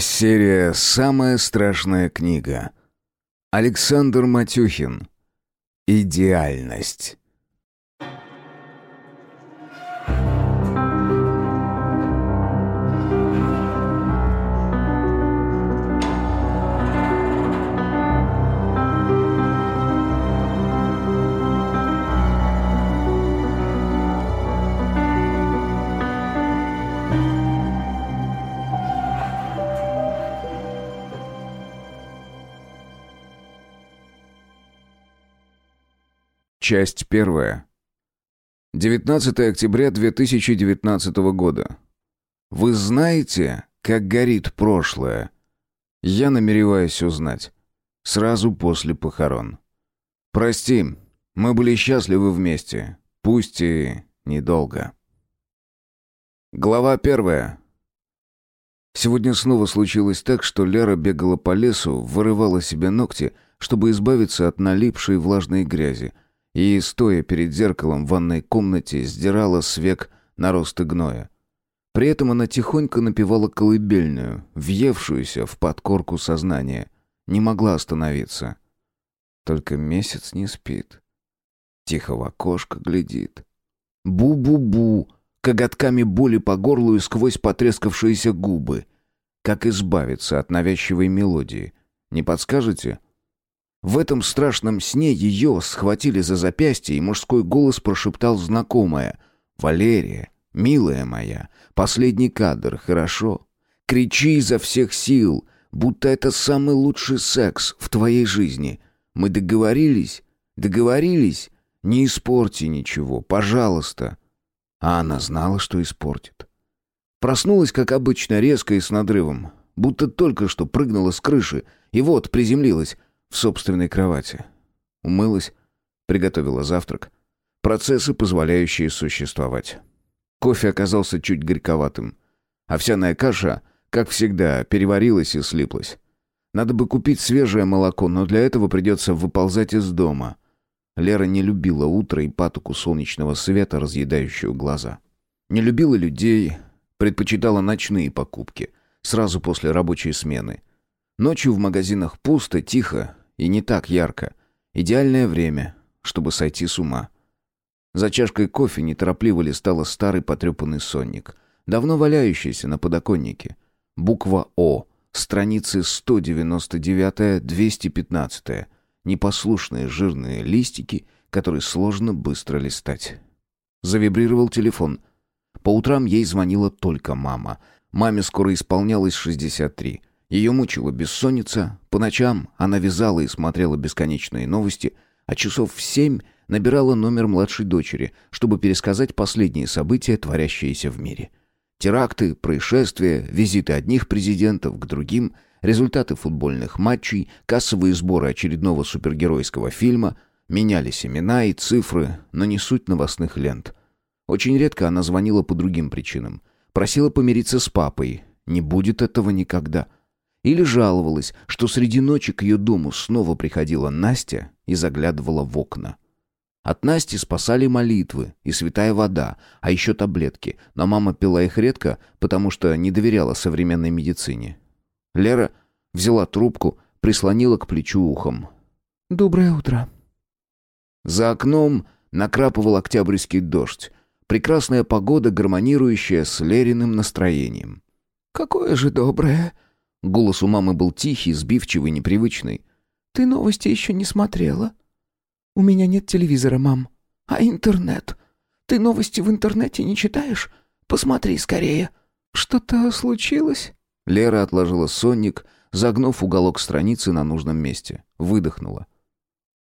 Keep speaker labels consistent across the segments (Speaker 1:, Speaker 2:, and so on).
Speaker 1: Серия «Самая страшная книга». Александр Матюхин. Идеальность. Часть первая. 19 октября 2019 года. Вы знаете, как горит прошлое? Я намереваюсь узнать. Сразу после похорон. Прости, мы были счастливы вместе. Пусть и недолго. Глава первая. Сегодня снова случилось так, что Лера бегала по лесу, вырывала себе ногти, чтобы избавиться от налипшей влажной грязи – и, стоя перед зеркалом в ванной комнате, сдирала с век наросты гноя. При этом она тихонько напевала колыбельную, въевшуюся в подкорку сознания. Не могла остановиться. Только месяц не спит. Тихо в окошко глядит. Бу-бу-бу, коготками боли по горлу и сквозь потрескавшиеся губы. Как избавиться от навязчивой мелодии? Не подскажете? — в этом страшном сне ее схватили за запястье, и мужской голос прошептал знакомое. «Валерия, милая моя, последний кадр, хорошо? Кричи изо всех сил, будто это самый лучший секс в твоей жизни. Мы договорились? Договорились? Не испорти ничего, пожалуйста». А она знала, что испортит. Проснулась, как обычно, резко и с надрывом, будто только что прыгнула с крыши, и вот приземлилась, в собственной кровати. Умылась, приготовила завтрак. Процессы, позволяющие существовать. Кофе оказался чуть горьковатым. Овсяная каша, как всегда, переварилась и слиплась. Надо бы купить свежее молоко, но для этого придется выползать из дома. Лера не любила утро и патоку солнечного света, разъедающего глаза. Не любила людей, предпочитала ночные покупки, сразу после рабочей смены. Ночью в магазинах пусто, тихо, и не так ярко. Идеальное время, чтобы сойти с ума. За чашкой кофе неторопливо листала старый потрепанный сонник, давно валяющийся на подоконнике. Буква «О», страницы 199-215, непослушные жирные листики, которые сложно быстро листать. Завибрировал телефон. По утрам ей звонила только мама. Маме скоро исполнялось 63. Ее мучила бессонница, по ночам она вязала и смотрела бесконечные новости, а часов в семь набирала номер младшей дочери, чтобы пересказать последние события, творящиеся в мире. Теракты, происшествия, визиты одних президентов к другим, результаты футбольных матчей, кассовые сборы очередного супергеройского фильма, менялись имена и цифры, но не суть новостных лент. Очень редко она звонила по другим причинам. Просила помириться с папой. Не будет этого никогда. — или жаловалась, что среди ночи к ее дому снова приходила Настя и заглядывала в окна. От Насти спасали молитвы и святая вода, а еще таблетки, но мама пила их редко, потому что не доверяла современной медицине. Лера взяла трубку, прислонила к плечу ухом.
Speaker 2: «Доброе утро».
Speaker 1: За окном накрапывал октябрьский дождь. Прекрасная погода, гармонирующая с Лериным настроением.
Speaker 2: «Какое же доброе!»
Speaker 1: Голос у мамы был тихий, сбивчивый, непривычный.
Speaker 2: «Ты новости еще не смотрела?» «У меня нет телевизора, мам. А интернет? Ты новости в интернете не читаешь? Посмотри скорее. Что-то случилось?»
Speaker 1: Лера отложила сонник, загнув уголок страницы на нужном месте. Выдохнула.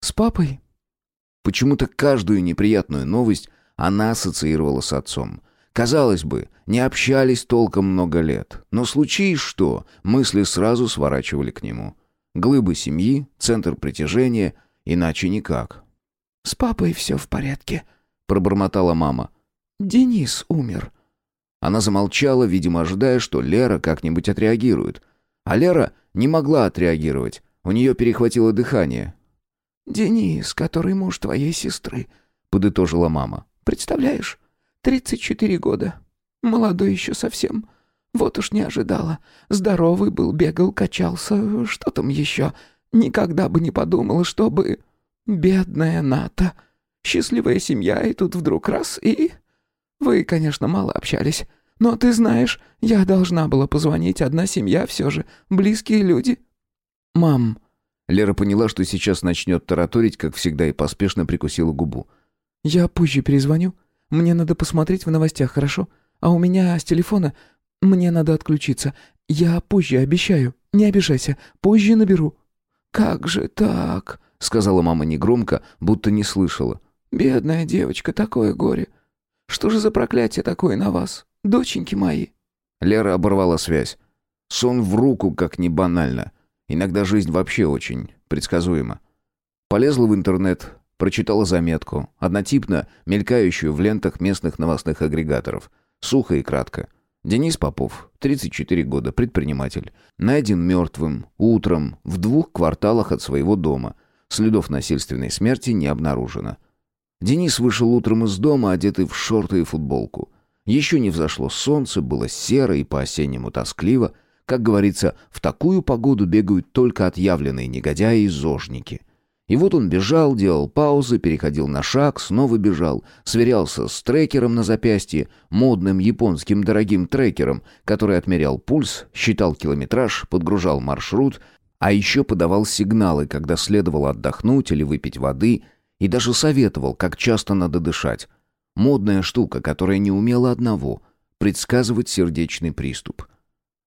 Speaker 2: «С папой?»
Speaker 1: Почему-то каждую неприятную новость она ассоциировала с отцом. Казалось бы, не общались толком много лет, но случись что, мысли сразу сворачивали к нему. Глыбы семьи, центр притяжения, иначе никак.
Speaker 2: «С папой все в порядке», —
Speaker 1: пробормотала мама.
Speaker 2: «Денис умер».
Speaker 1: Она замолчала, видимо, ожидая, что Лера как-нибудь отреагирует. А Лера не могла отреагировать. У нее перехватило дыхание.
Speaker 2: «Денис, который муж твоей сестры», — подытожила мама. «Представляешь, Тридцать четыре года. Молодой еще совсем. Вот уж не ожидала. Здоровый был, бегал, качался. Что там еще? Никогда бы не подумала, чтобы... Бедная Ната. Счастливая семья, и тут вдруг раз и... Вы, конечно, мало общались. Но ты знаешь, я должна была позвонить, одна семья все же, близкие люди. Мам...
Speaker 1: Лера поняла, что сейчас начнет тараторить, как всегда, и поспешно прикусила губу.
Speaker 2: «Я позже перезвоню. Мне надо посмотреть в новостях, хорошо? А у меня с телефона... Мне надо отключиться. Я позже обещаю. Не обижайся. Позже наберу». «Как же так?» — сказала мама негромко, будто не слышала. «Бедная девочка, такое горе. Что же за проклятие такое на вас, доченьки мои?»
Speaker 1: Лера оборвала связь. Сон в руку, как не банально. Иногда жизнь вообще очень предсказуема. Полезла в интернет, прочитала заметку, однотипно мелькающую в лентах местных новостных агрегаторов. Сухо и кратко. Денис Попов, 34 года, предприниматель. Найден мертвым утром в двух кварталах от своего дома. Следов насильственной смерти не обнаружено. Денис вышел утром из дома, одетый в шорты и футболку. Еще не взошло солнце, было серо и по-осеннему тоскливо. Как говорится, в такую погоду бегают только отъявленные негодяи и зожники. И вот он бежал, делал паузы, переходил на шаг, снова бежал, сверялся с трекером на запястье, модным японским дорогим трекером, который отмерял пульс, считал километраж, подгружал маршрут, а еще подавал сигналы, когда следовало отдохнуть или выпить воды, и даже советовал, как часто надо дышать. Модная штука, которая не умела одного — предсказывать сердечный приступ.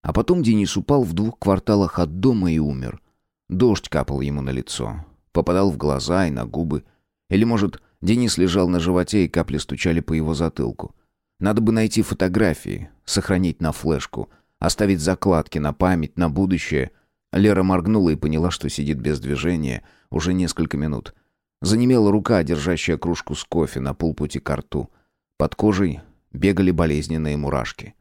Speaker 1: А потом Денис упал в двух кварталах от дома и умер. Дождь капал ему на лицо попадал в глаза и на губы. Или, может, Денис лежал на животе, и капли стучали по его затылку. Надо бы найти фотографии, сохранить на флешку, оставить закладки на память, на будущее. Лера моргнула и поняла, что сидит без движения уже несколько минут. Занемела рука, держащая кружку с кофе на полпути к рту. Под кожей бегали болезненные мурашки.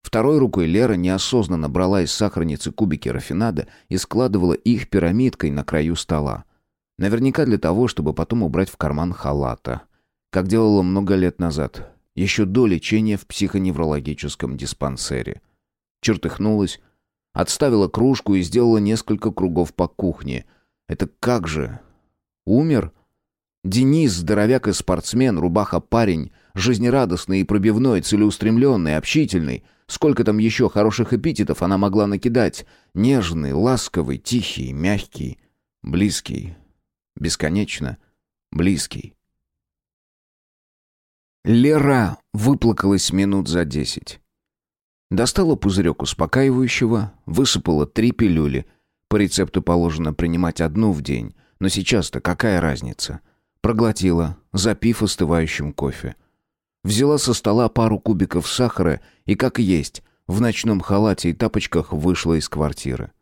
Speaker 1: Второй рукой Лера неосознанно брала из сахарницы кубики рафинада и складывала их пирамидкой на краю стола. Наверняка для того, чтобы потом убрать в карман халата. Как делала много лет назад, еще до лечения в психоневрологическом диспансере. Чертыхнулась, отставила кружку и сделала несколько кругов по кухне. Это как же? Умер? Денис, здоровяк и спортсмен, рубаха-парень, жизнерадостный и пробивной, целеустремленный, общительный. Сколько там еще хороших эпитетов она могла накидать? Нежный, ласковый, тихий, мягкий, близкий, бесконечно близкий. Лера выплакалась минут за десять. Достала пузырек успокаивающего, высыпала три пилюли. По рецепту положено принимать одну в день, но сейчас-то какая разница? Проглотила, запив остывающим кофе. Взяла со стола пару кубиков сахара и, как есть, в ночном халате и тапочках вышла из квартиры.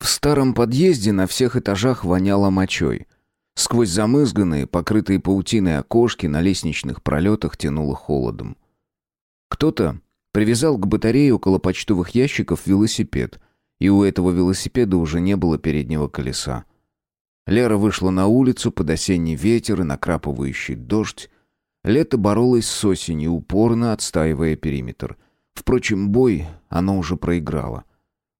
Speaker 1: В старом подъезде на всех этажах воняло мочой. Сквозь замызганные, покрытые паутиной окошки на лестничных пролетах тянуло холодом. Кто-то привязал к батарее около почтовых ящиков велосипед, и у этого велосипеда уже не было переднего колеса. Лера вышла на улицу под осенний ветер и накрапывающий дождь. Лето боролось с осенью, упорно отстаивая периметр. Впрочем, бой оно уже проиграло.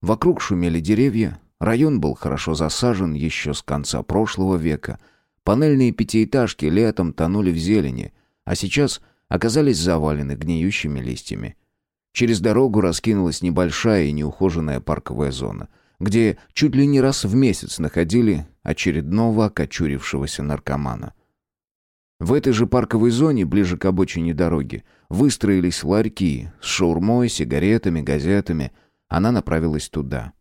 Speaker 1: Вокруг шумели деревья, Район был хорошо засажен еще с конца прошлого века. Панельные пятиэтажки летом тонули в зелени, а сейчас оказались завалены гниющими листьями. Через дорогу раскинулась небольшая и неухоженная парковая зона, где чуть ли не раз в месяц находили очередного окочурившегося наркомана. В этой же парковой зоне, ближе к обочине дороги, выстроились ларьки с шаурмой, сигаретами, газетами. Она направилась туда.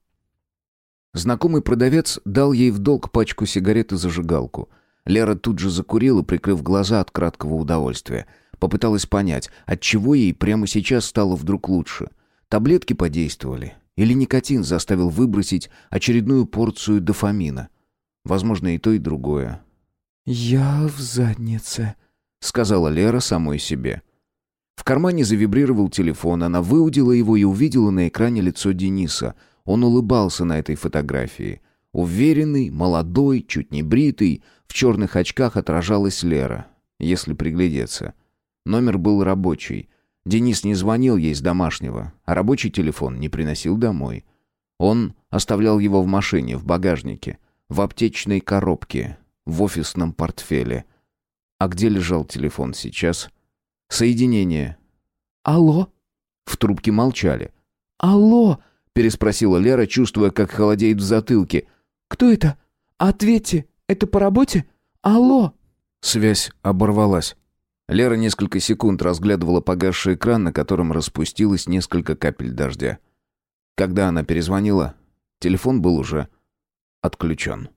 Speaker 1: Знакомый продавец дал ей в долг пачку сигарет и зажигалку. Лера тут же закурила, прикрыв глаза от краткого удовольствия. Попыталась понять, от чего ей прямо сейчас стало вдруг лучше. Таблетки подействовали. Или никотин заставил выбросить очередную порцию дофамина. Возможно, и то, и другое.
Speaker 2: «Я в заднице», — сказала Лера самой себе.
Speaker 1: В кармане завибрировал телефон, она выудила его и увидела на экране лицо Дениса — он улыбался на этой фотографии. Уверенный, молодой, чуть не бритый, в черных очках отражалась Лера, если приглядеться. Номер был рабочий. Денис не звонил ей с домашнего, а рабочий телефон не приносил домой. Он оставлял его в машине, в багажнике, в аптечной коробке, в офисном портфеле. А где лежал телефон сейчас? Соединение.
Speaker 2: «Алло?»
Speaker 1: В трубке молчали.
Speaker 2: «Алло?»
Speaker 1: — переспросила Лера, чувствуя, как холодеет в затылке.
Speaker 2: «Кто это? Ответьте, это по работе? Алло?»
Speaker 1: Связь оборвалась. Лера несколько секунд разглядывала погасший экран, на котором распустилось несколько капель дождя. Когда она перезвонила, телефон был уже отключен.